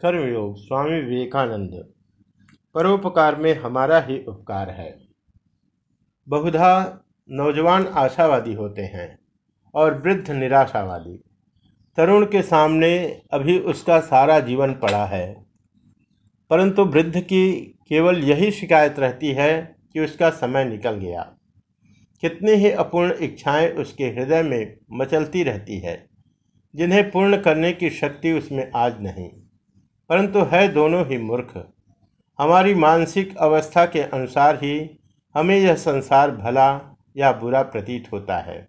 कर्मयोग, स्वामी विवेकानंद। परोपकार में हमारा ही उपकार है। बहुधा नौजवान आशावादी होते हैं और वृद्ध निराशावादी। तरुण के सामने अभी उसका सारा जीवन पड़ा है। परंतु वृद्ध की केवल यही शिकायत रहती है कि उसका समय निकल गया। कितनी ही अपूर्ण इच्छाएँ उसके हृदय में मचलती रहती है, जिन्हें पूर्ण करने की शक्ति उसमें आज नहीं। परंतु है दोनों ही मूर्ख। हमारी मानसिक अवस्था के अनुसार ही हमें यह संसार भला या बुरा प्रतीत होता है।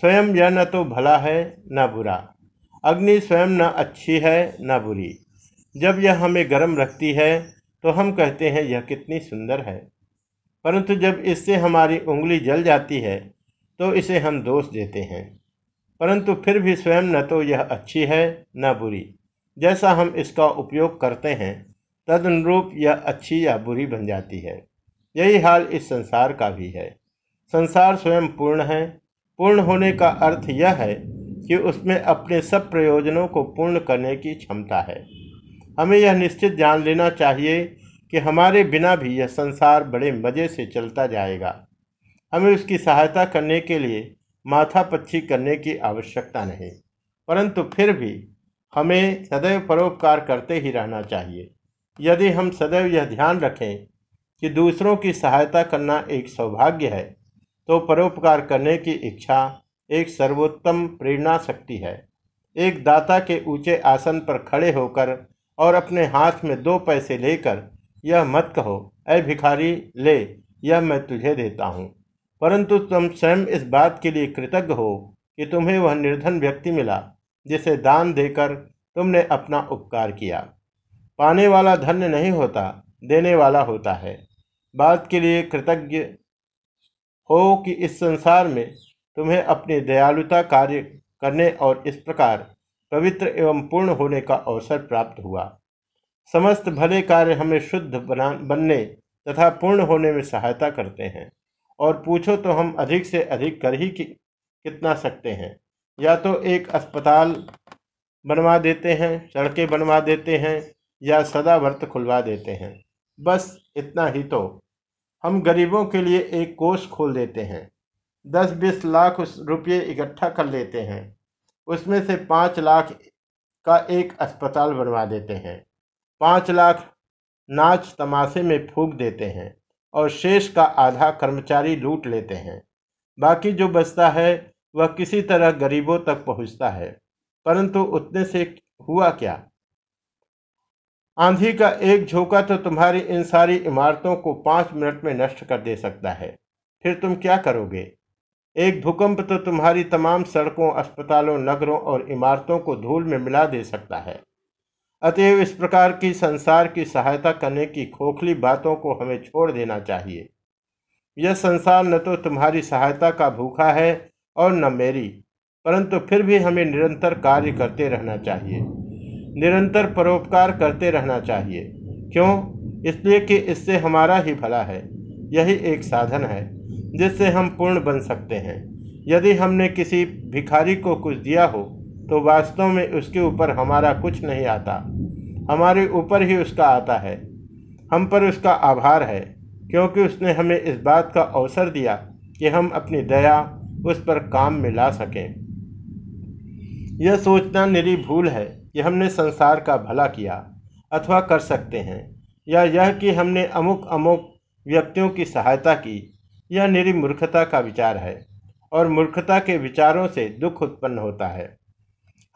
स्वयं यह न तो भला है, न बुरा। अग्नि स्वयं न अच्छी है, न बुरी। जब यह हमें गर्म रखती है तो हम कहते हैं, यह कितनी सुंदर है। परंतु जब इससे हमारी उंगली जल जाती है तो इसे हम दोष देते हैं। परंतु फिर भी स्वयं न तो यह अच्छी है, न बुरी। जैसा हम इसका उपयोग करते हैं, तदनुरूप यह अच्छी या बुरी बन जाती है। यही हाल इस संसार का भी है। संसार स्वयं पूर्ण है। पूर्ण होने का अर्थ यह है कि उसमें अपने सब प्रयोजनों को पूर्ण करने की क्षमता है। हमें यह निश्चित जान लेना चाहिए कि हमारे बिना भी यह संसार बड़े मज़े से चलता जाएगा। हमें उसकी सहायता करने के लिए माथा पच्ची करने की आवश्यकता नहीं, परंतु फिर भी हमें सदैव परोपकार करते ही रहना चाहिए। यदि हम सदैव यह ध्यान रखें कि दूसरों की सहायता करना एक सौभाग्य है तो परोपकार करने की इच्छा एक सर्वोत्तम प्रेरणा शक्ति है। एक दाता के ऊँचे आसन पर खड़े होकर और अपने हाथ में दो पैसे लेकर यह मत कहो अय भिखारी, ले, यह मैं तुझे देता हूँ। परंतु तुम स्वयं इस बात के लिए कृतज्ञ हो कि तुम्हें वह निर्धन व्यक्ति मिला। जिसे दान देकर तुमने अपना उपकार किया। पाने वाला धन्य नहीं होता देने वाला होता है। बात के लिए कृतज्ञ हो कि इस संसार में तुम्हें अपनी दयालुता कार्य करने और इस प्रकार पवित्र एवं पूर्ण होने का अवसर प्राप्त हुआ। समस्त भले कार्य हमें शुद्ध बना बनने तथा पूर्ण होने में सहायता करते हैं और पूछो तो हम अधिक से अधिक कर ही कि, कितना सकते हैं। या तो एक अस्पताल बनवा देते हैं, सड़कें बनवा देते हैं, या सदा व्रत खुलवा देते हैं। बस इतना ही तो। हम गरीबों के लिए एक कोष खोल देते हैं। दस बीस लाख रुपये इकट्ठा कर लेते हैं। उसमें से पाँच लाख का एक अस्पताल बनवा देते हैं। पाँच लाख नाच तमाशे में फूक देते हैं और शेष का आधा कर्मचारी लूट लेते हैं। बाकी जो बचता है वह किसी तरह गरीबों तक पहुँचता है, परंतु उतने से हुआ क्या? आंधी का एक झोंका तो तुम्हारी इन सारी इमारतों को पाँच मिनट में नष्ट कर दे सकता है। फिर तुम क्या करोगे? एक भूकंप तो तुम्हारी तमाम सड़कों, अस्पतालों, नगरों और इमारतों को धूल में मिला दे सकता है। अतएव इस प्रकार की संसार की सहायता करने की खोखली बातों को हमें छोड़ देना चाहिए। यह संसार न तो तुम्हारी सहायता का भूखा है और न मेरी, परंतु फिर भी हमें निरंतर कार्य करते रहना चाहिए। निरंतर परोपकार करते रहना चाहिए। क्यों? इसलिए कि इससे हमारा ही भला है। यही एक साधन है, जिससे हम पूर्ण बन सकते हैं। यदि हमने किसी भिखारी को कुछ दिया हो तो वास्तव में उसके ऊपर हमारा कुछ नहीं आता। हमारे ऊपर ही उसका आता है। हम पर उसका आभार है, क्योंकि उसने हमें इस बात का अवसर दिया कि हम अपनी दया उस पर काम में ला सकें। यह सोचना निरी भूल है कि हमने संसार का भला किया, अथवा कर सकते हैं, या यह कि हमने अमुक अमुक व्यक्तियों की सहायता की। यह निरी मूर्खता का विचार है, और मूर्खता के विचारों से दुख उत्पन्न होता है।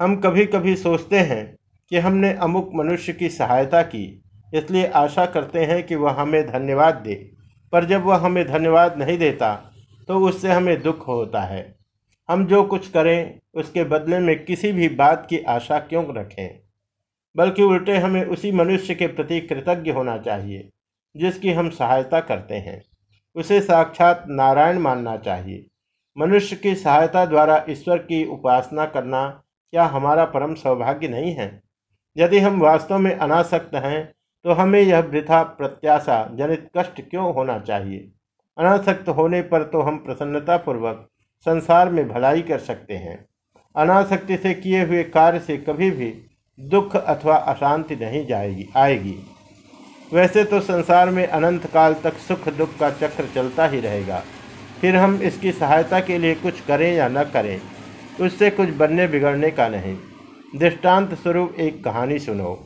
हम कभी कभी सोचते हैं कि हमने अमुक मनुष्य की सहायता की, इसलिए आशा करते हैं कि वह हमें धन्यवाद दे, पर जब वह हमें धन्यवाद नहीं देता तो उससे हमें दुख होता है। हम जो कुछ करें, उसके बदले में किसी भी बात की आशा क्यों रखें? बल्कि उल्टे हमें उसी मनुष्य के प्रति कृतज्ञ होना चाहिए, जिसकी हम सहायता करते हैं। उसे साक्षात नारायण मानना चाहिए। मनुष्य की सहायता द्वारा ईश्वर की उपासना करना क्या हमारा परम सौभाग्य नहीं है? यदि हम वास्तव में अनासक्त हैं तो हमें यह वृथा प्रत्याशा, जनित कष्ट क्यों होना चाहिए? अनासक्त होने पर तो हम प्रसन्नतापूर्वक संसार में भलाई कर सकते हैं। अनासक्ति से किए हुए कार्य से कभी भी दुख अथवा अशांति नहीं जाएगी, आएगी। वैसे तो संसार में अनंत काल तक सुख दुख का चक्र चलता ही रहेगा। फिर हम इसकी सहायता के लिए कुछ करें या न करें, उससे कुछ बनने बिगड़ने का नहीं। दृष्टांत स्वरूप एक कहानी सुनो।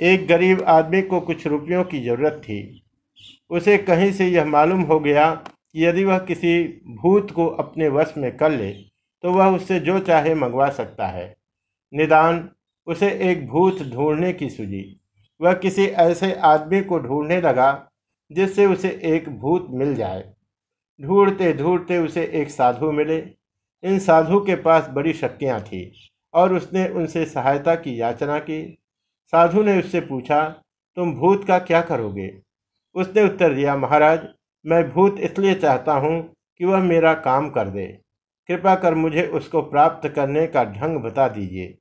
एक गरीब आदमी को कुछ रुपयों की ज़रूरत थी। उसे कहीं से यह मालूम हो गया कि यदि वह किसी भूत को अपने वश में कर ले तो वह उससे जो चाहे मंगवा सकता है। निदान, उसे एक भूत ढूँढने की सूझी। वह किसी ऐसे आदमी को ढूँढने लगा, जिससे उसे एक भूत मिल जाए। ढूंढते ढूंढते उसे एक साधु मिले। इन साधु के पास बड़ी शक्तियाँ थी और उसने उनसे सहायता की याचना की। साधु ने उससे पूछा, तुम भूत का क्या करोगे? उसने उत्तर दिया, महाराज, मैं भूत इसलिए चाहता हूँ कि वह मेरा काम कर दे। कृपा कर मुझे उसको प्राप्त करने का ढंग बता दीजिए।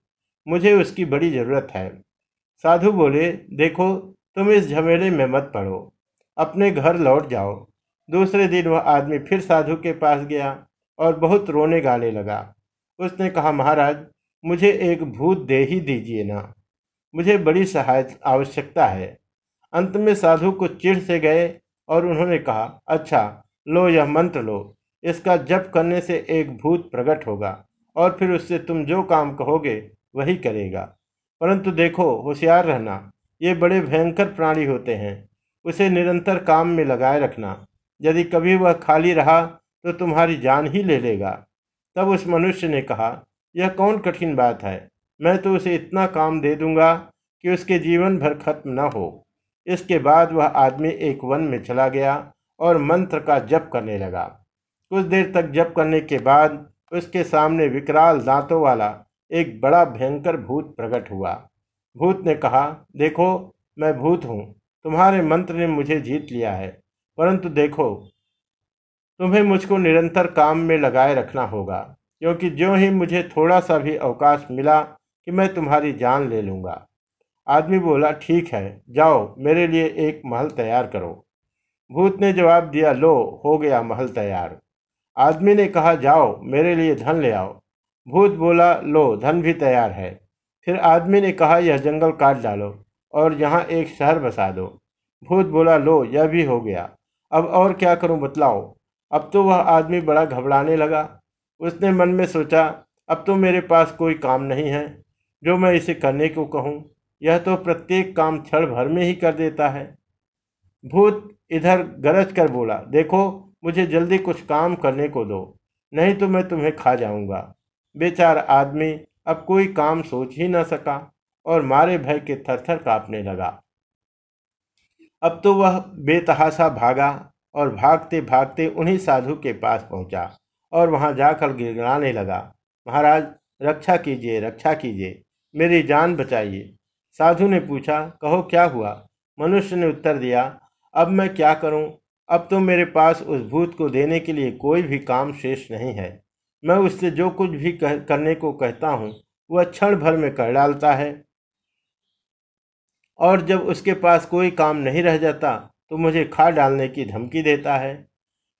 मुझे उसकी बड़ी ज़रूरत है। साधु बोले, देखो, तुम इस झमेले में मत पड़ो। अपने घर लौट जाओ। दूसरे दिन वह आदमी फिर साधु के पास गया और बहुत रोने गाने लगा। उसने कहा, महाराज, मुझे एक भूत दे ही दीजिए ना। मुझे बड़ी सहायता आवश्यकता है। अंत में साधु को चिढ़ से गए और उन्होंने कहा अच्छा लो, यह मंत्र लो। इसका जप करने से एक भूत प्रकट होगा और फिर उससे तुम जो काम कहोगे, वही करेगा। परंतु देखो, होशियार रहना, ये बड़े भयंकर प्राणी होते हैं। उसे निरंतर काम में लगाए रखना। यदि कभी वह खाली रहा तो तुम्हारी जान ही ले लेगा। तब उस मनुष्य ने कहा, यह कौन कठिन बात है? मैं तो उसे इतना काम दे दूँगा कि उसके जीवन भर खत्म न हो। इसके बाद वह आदमी एक वन में चला गया और मंत्र का जप करने लगा। कुछ देर तक जप करने के बाद उसके सामने विकराल दांतों वाला एक बड़ा भयंकर भूत प्रकट हुआ। भूत ने कहा, देखो, मैं भूत हूँ। तुम्हारे मंत्र ने मुझे जीत लिया है। परंतु देखो, तुम्हें मुझको निरंतर काम में लगाए रखना होगा, क्योंकि जो ही मुझे थोड़ा सा भी अवकाश मिला कि मैं तुम्हारी जान ले लूँगा। आदमी बोला, ठीक है, जाओ, मेरे लिए एक महल तैयार करो। भूत ने जवाब दिया, लो, हो गया महल तैयार। आदमी ने कहा, जाओ, मेरे लिए धन ले आओ। भूत बोला, लो, धन भी तैयार है। फिर आदमी ने कहा, यह जंगल काट डालो और यहाँ एक शहर बसा दो। भूत बोला, लो, यह भी हो गया। अब और क्या करूँ, बतलाओ? अब तो वह आदमी बड़ा घबराने लगा। उसने मन में सोचा, अब तो मेरे पास कोई काम नहीं है। जो मैं इसे करने को कहूँ यह तो प्रत्येक काम क्षण भर में ही कर देता है। भूत इधर गरज कर बोला, देखो, मुझे जल्दी कुछ काम करने को दो, नहीं तो मैं तुम्हें खा जाऊँगा बेचारा आदमी अब कोई काम सोच ही न सका और मारे भय के थरथर कांपने लगा। अब तो वह बेतहासा भागा और भागते भागते उन्हीं साधु के पास पहुँचा और वहाँ जाकर गिड़गिड़ाने लगा, महाराज, रक्षा कीजिए रक्षा कीजिए, मेरी जान बचाइए। साधु ने पूछा कहो क्या हुआ? मनुष्य ने उत्तर दिया अब मैं क्या करूँ? अब तो मेरे पास उस भूत को देने के लिए कोई भी काम शेष नहीं है। मैं उससे जो कुछ भी कह, करने को कहता हूँ वह क्षण भर में कर डालता है। और जब उसके पास कोई काम नहीं रह जाता तो मुझे खा डालने की धमकी देता है।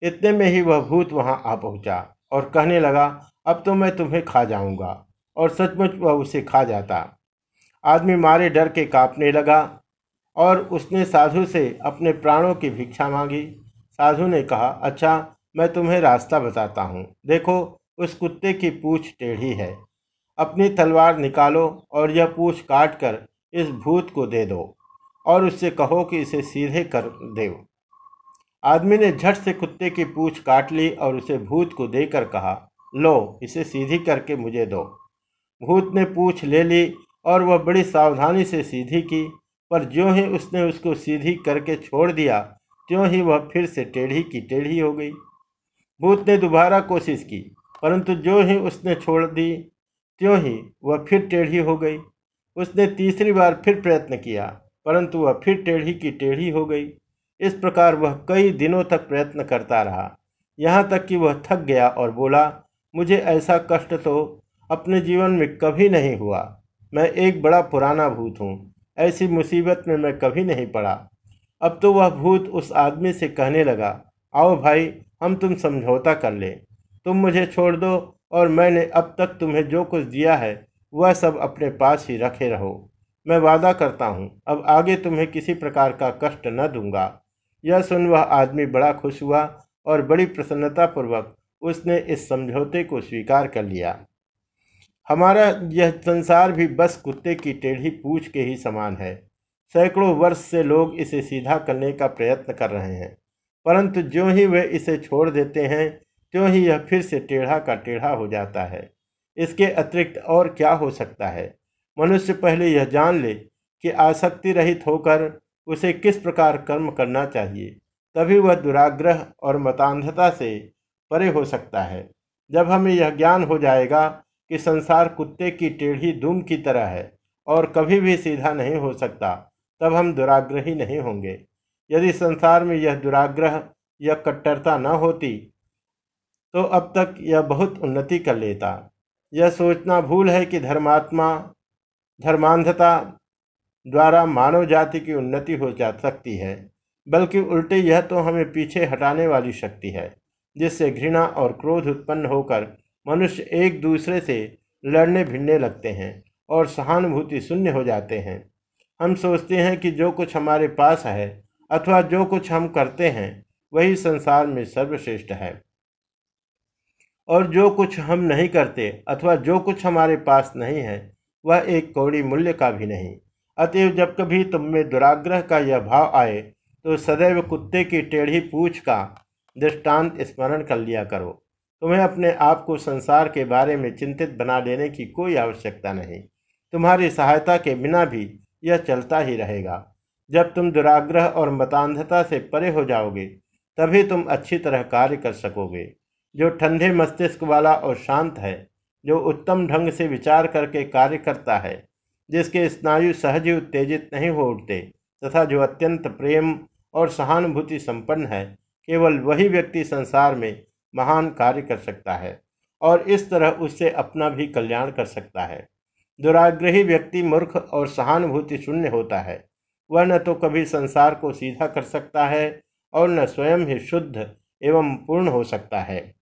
इतने में ही वह भूत वहाँ आ पहुँचा और कहने लगा अब तो मैं तुम्हें खा जाऊँगा। और सचमुच वह उसे खा जाता। आदमी मारे डर के कांपने लगा और उसने साधु से अपने प्राणों की भिक्षा मांगी। साधु ने कहा अच्छा मैं तुम्हें रास्ता बताता हूँ। देखो, उस कुत्ते की पूछ टेढ़ी है। अपनी तलवार निकालो और यह पूछ काट कर इस भूत को दे दो और उससे कहो कि इसे सीधे कर दे आदमी ने झट से कुत्ते की पूछ काट ली और उसे भूत को देकर कहा, लो, इसे सीधी करके मुझे दो। भूत ने पूछ ले ली और वह बड़ी सावधानी से सीधी की, पर ज्यों ही उसने उसको सीधी करके छोड़ दिया, त्यों ही वह फिर से टेढ़ी की टेढ़ी हो गई। भूत ने दोबारा कोशिश की, परंतु जो ही उसने छोड़ दी, त्यों ही वह फिर टेढ़ी हो गई। उसने तीसरी बार फिर प्रयत्न किया, परंतु वह फिर टेढ़ी की टेढ़ी हो गई। इस प्रकार वह कई दिनों तक प्रयत्न करता रहा। यहाँ तक कि वह थक गया और बोला, मुझे ऐसा कष्ट तो अपने जीवन में कभी नहीं हुआ। मैं एक बड़ा पुराना भूत हूँ। ऐसी मुसीबत में मैं कभी नहीं पड़ा। अब तो वह भूत उस आदमी से कहने लगा, आओ भाई, हम तुम समझौता कर ले। तुम मुझे छोड़ दो और मैंने अब तक तुम्हें जो कुछ दिया है, वह सब अपने पास ही रखे रहो। मैं वादा करता हूँ, अब आगे तुम्हें किसी प्रकार का कष्ट न दूँगा। यह सुन वह आदमी बड़ा खुश हुआ और बड़ी प्रसन्नतापूर्वक उसने इस समझौते को स्वीकार कर लिया। हमारा यह संसार भी बस कुत्ते की टेढ़ी पूछ के ही समान है। सैकड़ों वर्ष से लोग इसे सीधा करने का प्रयत्न कर रहे हैं। परंतु जो ही वे इसे छोड़ देते हैं, त्यों ही यह फिर से टेढ़ा का टेढ़ा हो जाता है। इसके अतिरिक्त और क्या हो सकता है? मनुष्य पहले यह जान ले कि आसक्ति रहित होकर उसे किस प्रकार कर्म करना चाहिए, तभी वह दुराग्रह और मतान्धता से परे हो सकता है। जब हमें यह ज्ञान हो जाएगा कि संसार कुत्ते की टेढ़ी धूम की तरह है और कभी भी सीधा नहीं हो सकता, तब हम दुराग्रही नहीं होंगे। यदि संसार में यह दुराग्रह या कट्टरता न होती तो अब तक यह बहुत उन्नति कर लेता। यह सोचना भूल है कि धर्मात्मा, धर्मांधता द्वारा मानव जाति की उन्नति हो जा सकती है, बल्कि उल्टे यह तो हमें पीछे हटाने वाली शक्ति है, जिससे घृणा और क्रोध उत्पन्न होकर मनुष्य एक दूसरे से लड़ने भिड़ने लगते हैं और सहानुभूति शून्य हो जाते हैं। हम सोचते हैं कि जो कुछ हमारे पास है अथवा जो कुछ हम करते हैं, वही संसार में सर्वश्रेष्ठ है। और जो कुछ हम नहीं करते अथवा जो कुछ हमारे पास नहीं है, वह एक कौड़ी मूल्य का भी नहीं। अतएव जब कभी तुम में दुराग्रह का यह भाव आए तो सदैव कुत्ते की टेढ़ी पूछ का दृष्टांत स्मरण कर लिया करो। तुम्हें अपने आप को संसार के बारे में चिंतित बना लेने की कोई आवश्यकता नहीं। तुम्हारी सहायता के बिना भी यह चलता ही रहेगा। जब तुम दुराग्रह और मतान्धता से परे हो जाओगे, तभी तुम अच्छी तरह कार्य कर सकोगे। जो ठंडे मस्तिष्क वाला और शांत है, जो उत्तम ढंग से विचार करके कार्य करता है, जिसके स्नायु सहज उत्तेजित नहीं हो उठते, तथा जो अत्यंत प्रेम और सहानुभूति संपन्न है, केवल वही व्यक्ति संसार में महान कार्य कर सकता है और इस तरह उससे अपना भी कल्याण कर सकता है। दुराग्रही व्यक्ति मूर्ख और सहानुभूति शून्य होता है। वह न तो कभी संसार को सीधा कर सकता है और न स्वयं ही शुद्ध एवं पूर्ण हो सकता है।